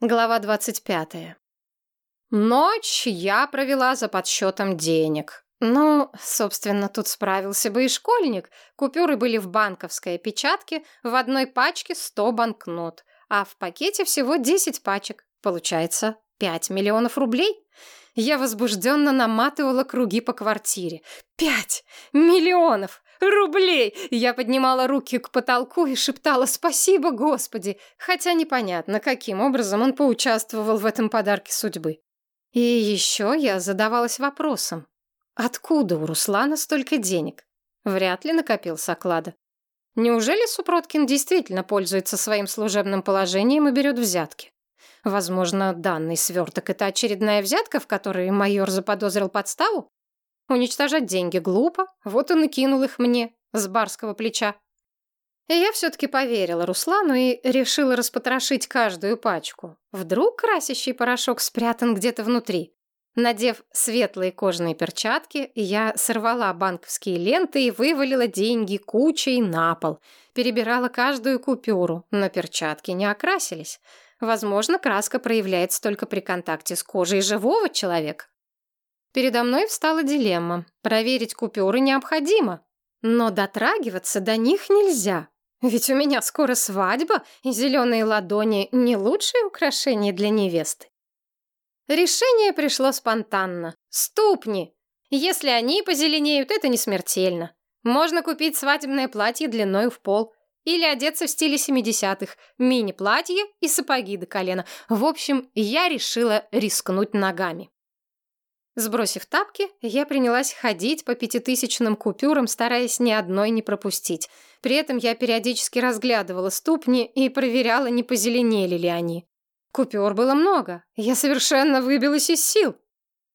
Глава 25. Ночь я провела за подсчетом денег. Ну, собственно, тут справился бы и школьник. Купюры были в банковской опечатке, в одной пачке 100 банкнот, а в пакете всего 10 пачек. Получается 5 миллионов рублей. Я возбужденно наматывала круги по квартире. Пять миллионов! Рублей!» Я поднимала руки к потолку и шептала «Спасибо, Господи!» Хотя непонятно, каким образом он поучаствовал в этом подарке судьбы. И еще я задавалась вопросом. Откуда у Руслана столько денег? Вряд ли накопил с. Неужели Супроткин действительно пользуется своим служебным положением и берет взятки? Возможно, данный сверток — это очередная взятка, в которой майор заподозрил подставу? Уничтожать деньги глупо, вот он и кинул их мне с барского плеча. И я все-таки поверила Руслану и решила распотрошить каждую пачку. Вдруг красящий порошок спрятан где-то внутри. Надев светлые кожаные перчатки, я сорвала банковские ленты и вывалила деньги кучей на пол. Перебирала каждую купюру, но перчатки не окрасились. Возможно, краска проявляется только при контакте с кожей живого человека. Передо мной встала дилемма. Проверить купюры необходимо, но дотрагиваться до них нельзя. Ведь у меня скоро свадьба, и зеленые ладони — не лучшее украшение для невесты. Решение пришло спонтанно. Ступни. Если они позеленеют, это не смертельно. Можно купить свадебное платье длиной в пол. Или одеться в стиле 70-х. Мини-платье и сапоги до колена. В общем, я решила рискнуть ногами. Сбросив тапки, я принялась ходить по пятитысячным купюрам, стараясь ни одной не пропустить. При этом я периодически разглядывала ступни и проверяла, не позеленели ли они. Купюр было много, я совершенно выбилась из сил.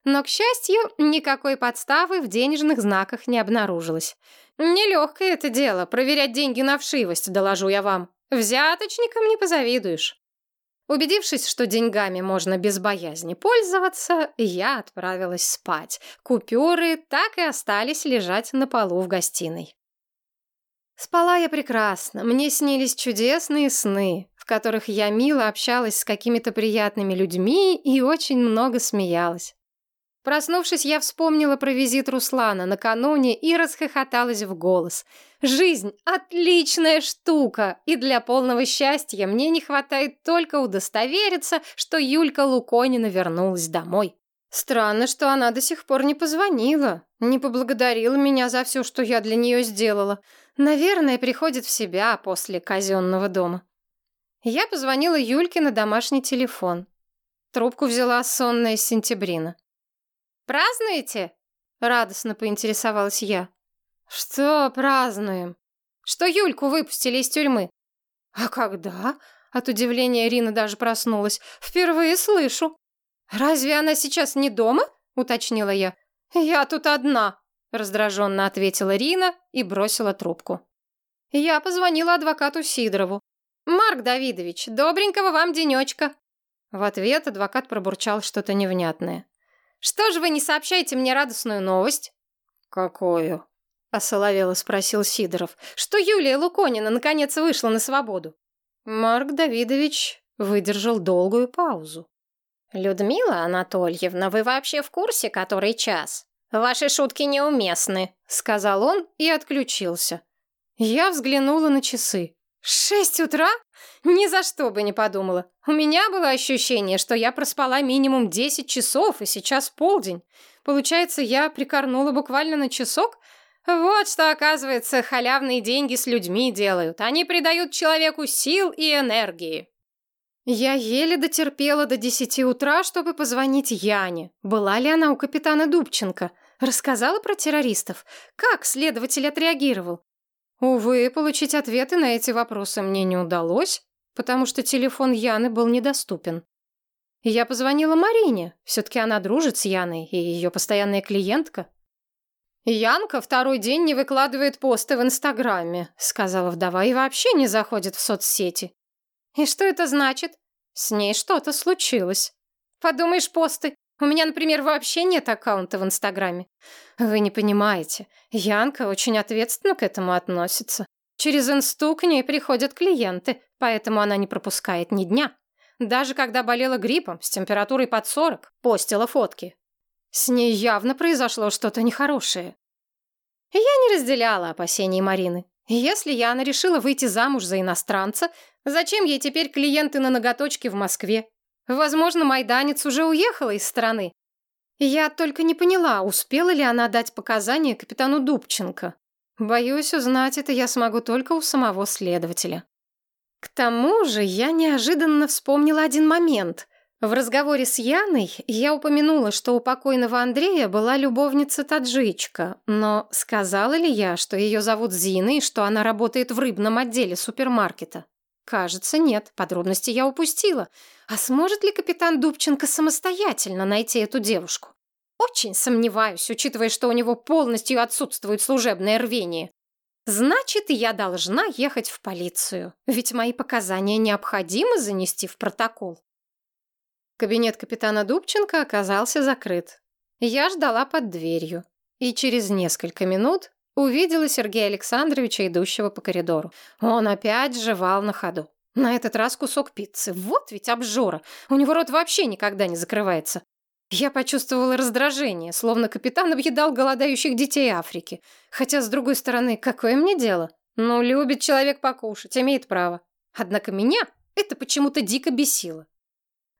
Но, к счастью, никакой подставы в денежных знаках не обнаружилось. Нелегкое это дело, проверять деньги на вшивость, доложу я вам. Взяточникам не позавидуешь. Убедившись, что деньгами можно без боязни пользоваться, я отправилась спать. Купюры так и остались лежать на полу в гостиной. Спала я прекрасно. Мне снились чудесные сны, в которых я мило общалась с какими-то приятными людьми и очень много смеялась. Проснувшись, я вспомнила про визит Руслана накануне и расхохоталась в голос. Жизнь — отличная штука, и для полного счастья мне не хватает только удостовериться, что Юлька Луконина вернулась домой. Странно, что она до сих пор не позвонила, не поблагодарила меня за все, что я для нее сделала. Наверное, приходит в себя после казенного дома. Я позвонила Юльке на домашний телефон. Трубку взяла сонная сентябрина. «Празднуете?» — радостно поинтересовалась я. «Что празднуем?» «Что Юльку выпустили из тюрьмы». «А когда?» — от удивления Рина даже проснулась. «Впервые слышу». «Разве она сейчас не дома?» — уточнила я. «Я тут одна», — раздраженно ответила Рина и бросила трубку. Я позвонила адвокату Сидорову. «Марк Давидович, добренького вам денечка». В ответ адвокат пробурчал что-то невнятное. Что же вы не сообщаете мне радостную новость? Какую? Осоловело спросил Сидоров. Что Юлия Луконина наконец вышла на свободу. Марк Давидович выдержал долгую паузу. «Людмила Анатольевна, вы вообще в курсе, который час? Ваши шутки неуместны», — сказал он и отключился. Я взглянула на часы. «Шесть утра? Ни за что бы не подумала. У меня было ощущение, что я проспала минимум десять часов, и сейчас полдень. Получается, я прикорнула буквально на часок? Вот что, оказывается, халявные деньги с людьми делают. Они придают человеку сил и энергии». Я еле дотерпела до десяти утра, чтобы позвонить Яне. Была ли она у капитана Дубченко? Рассказала про террористов? Как следователь отреагировал? Увы, получить ответы на эти вопросы мне не удалось, потому что телефон Яны был недоступен. Я позвонила Марине, все-таки она дружит с Яной и ее постоянная клиентка. «Янка второй день не выкладывает посты в Инстаграме», сказала вдова, и вообще не заходит в соцсети. «И что это значит? С ней что-то случилось. Подумаешь, посты. У меня, например, вообще нет аккаунта в Инстаграме. Вы не понимаете. Янка очень ответственно к этому относится. Через инсту к ней приходят клиенты, поэтому она не пропускает ни дня. Даже когда болела гриппом с температурой под 40, постила фотки. С ней явно произошло что-то нехорошее. Я не разделяла опасений Марины. Если Яна решила выйти замуж за иностранца, зачем ей теперь клиенты на ноготочке в Москве? Возможно, майданец уже уехала из страны. Я только не поняла, успела ли она дать показания капитану Дубченко. Боюсь, узнать это я смогу только у самого следователя. К тому же я неожиданно вспомнила один момент. В разговоре с Яной я упомянула, что у покойного Андрея была любовница-таджичка, но сказала ли я, что ее зовут Зина и что она работает в рыбном отделе супермаркета? Кажется, нет, подробности я упустила. А сможет ли капитан Дубченко самостоятельно найти эту девушку? Очень сомневаюсь, учитывая, что у него полностью отсутствует служебное рвение. Значит, я должна ехать в полицию, ведь мои показания необходимо занести в протокол. Кабинет капитана Дубченко оказался закрыт. Я ждала под дверью, и через несколько минут увидела Сергея Александровича, идущего по коридору. Он опять жевал на ходу. На этот раз кусок пиццы. Вот ведь обжора. У него рот вообще никогда не закрывается. Я почувствовала раздражение, словно капитан объедал голодающих детей Африки. Хотя, с другой стороны, какое мне дело? Ну, любит человек покушать, имеет право. Однако меня это почему-то дико бесило.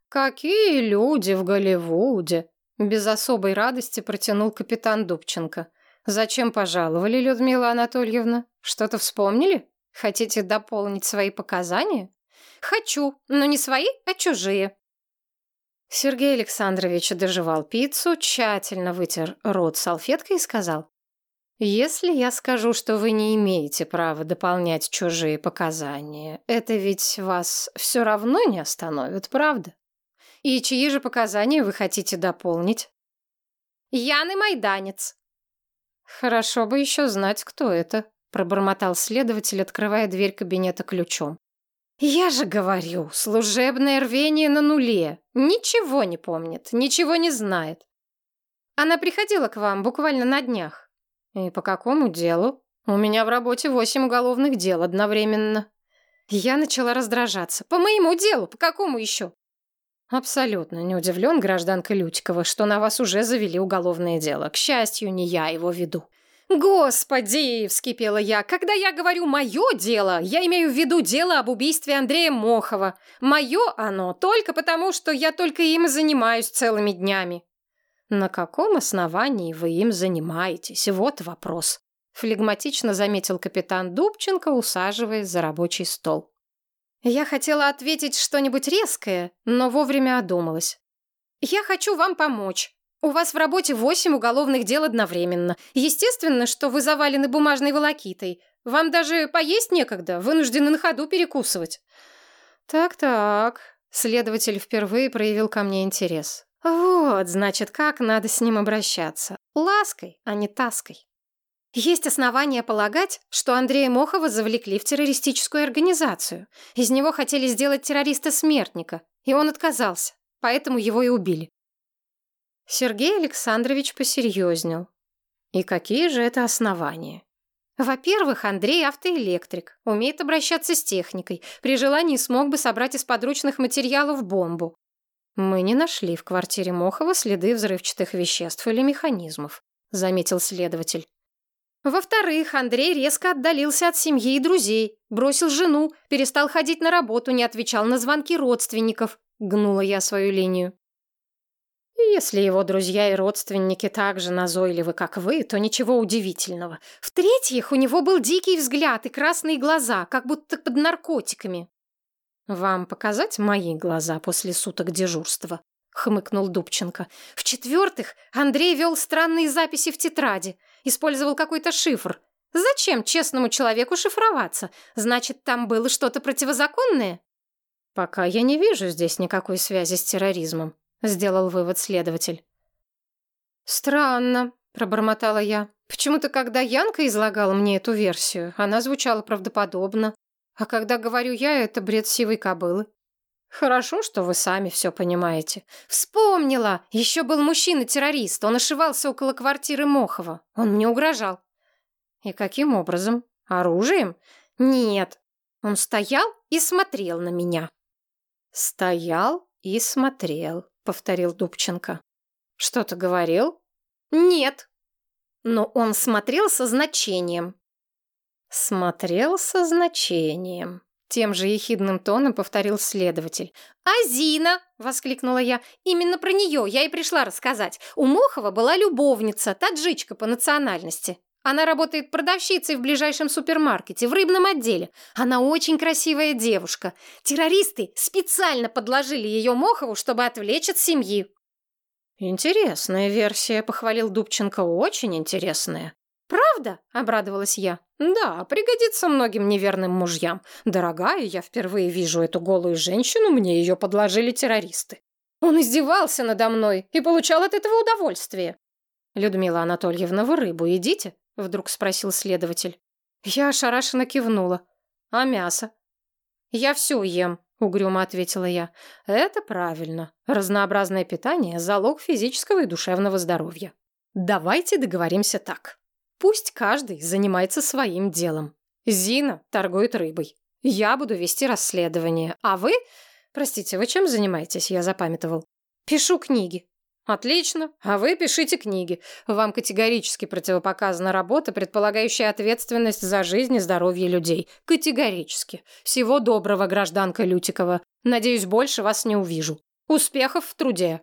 «Какие люди в Голливуде!» Без особой радости протянул капитан Дубченко. «Зачем пожаловали, Людмила Анатольевна? Что-то вспомнили? Хотите дополнить свои показания?» «Хочу, но не свои, а чужие», Сергей Александрович доживал пиццу, тщательно вытер рот салфеткой и сказал, «Если я скажу, что вы не имеете права дополнять чужие показания, это ведь вас все равно не остановит, правда? И чьи же показания вы хотите дополнить?» «Яны Майданец». «Хорошо бы еще знать, кто это», — пробормотал следователь, открывая дверь кабинета ключом. «Я же говорю, служебное рвение на нуле. Ничего не помнит, ничего не знает. Она приходила к вам буквально на днях. И по какому делу? У меня в работе восемь уголовных дел одновременно. Я начала раздражаться. По моему делу, по какому еще? Абсолютно не удивлен, гражданка Лютикова, что на вас уже завели уголовное дело. К счастью, не я его веду. «Господи!» — вскипела я. «Когда я говорю «мое дело», я имею в виду дело об убийстве Андрея Мохова. Мое оно только потому, что я только им занимаюсь целыми днями». «На каком основании вы им занимаетесь? Вот вопрос», — флегматично заметил капитан Дубченко, усаживаясь за рабочий стол. Я хотела ответить что-нибудь резкое, но вовремя одумалась. «Я хочу вам помочь. У вас в работе восемь уголовных дел одновременно. Естественно, что вы завалены бумажной волокитой. Вам даже поесть некогда, вынуждены на ходу перекусывать. Так-так. Следователь впервые проявил ко мне интерес. Вот, значит, как надо с ним обращаться. Лаской, а не таской. Есть основания полагать, что Андрея Мохова завлекли в террористическую организацию. Из него хотели сделать террориста-смертника, и он отказался, поэтому его и убили. Сергей Александрович посерьезнел. И какие же это основания? Во-первых, Андрей автоэлектрик, умеет обращаться с техникой, при желании смог бы собрать из подручных материалов бомбу. Мы не нашли в квартире Мохова следы взрывчатых веществ или механизмов, заметил следователь. Во-вторых, Андрей резко отдалился от семьи и друзей, бросил жену, перестал ходить на работу, не отвечал на звонки родственников. Гнула я свою линию. Если его друзья и родственники так же назойливы, как вы, то ничего удивительного. В-третьих, у него был дикий взгляд и красные глаза, как будто под наркотиками. «Вам показать мои глаза после суток дежурства?» — хмыкнул Дубченко. «В-четвертых, Андрей вел странные записи в тетради, использовал какой-то шифр. Зачем честному человеку шифроваться? Значит, там было что-то противозаконное?» «Пока я не вижу здесь никакой связи с терроризмом», сделал вывод следователь. Странно, пробормотала я. Почему-то, когда Янка излагала мне эту версию, она звучала правдоподобно. А когда говорю я, это бред сивой кобылы. Хорошо, что вы сами все понимаете. Вспомнила! Еще был мужчина-террорист. Он ошивался около квартиры Мохова. Он мне угрожал. И каким образом? Оружием? Нет. Он стоял и смотрел на меня. Стоял и смотрел, повторил Дубченко. Что-то говорил? Нет. Но он смотрел со значением. Смотрел со значением. Тем же ехидным тоном повторил следователь. «Азина!» — воскликнула я. «Именно про нее я и пришла рассказать. У Мохова была любовница, таджичка по национальности. Она работает продавщицей в ближайшем супермаркете, в рыбном отделе. Она очень красивая девушка. Террористы специально подложили ее Мохову, чтобы отвлечь от семьи. «Интересная версия», — похвалил Дубченко, — «очень интересная». «Правда?» — обрадовалась я. «Да, пригодится многим неверным мужьям. Дорогая, я впервые вижу эту голую женщину, мне ее подложили террористы. Он издевался надо мной и получал от этого удовольствие». «Людмила Анатольевна, вы рыбу едите?» — вдруг спросил следователь. Я ошарашенно кивнула. «А мясо?» «Я все ем», — угрюмо ответила я. «Это правильно. Разнообразное питание — залог физического и душевного здоровья. Давайте договоримся так. Пусть каждый занимается своим делом. Зина торгует рыбой. Я буду вести расследование. А вы... Простите, вы чем занимаетесь? Я запамятовал. Пишу книги. Отлично. А вы пишите книги. Вам категорически противопоказана работа, предполагающая ответственность за жизнь и здоровье людей. Категорически. Всего доброго, гражданка Лютикова. Надеюсь, больше вас не увижу. Успехов в труде.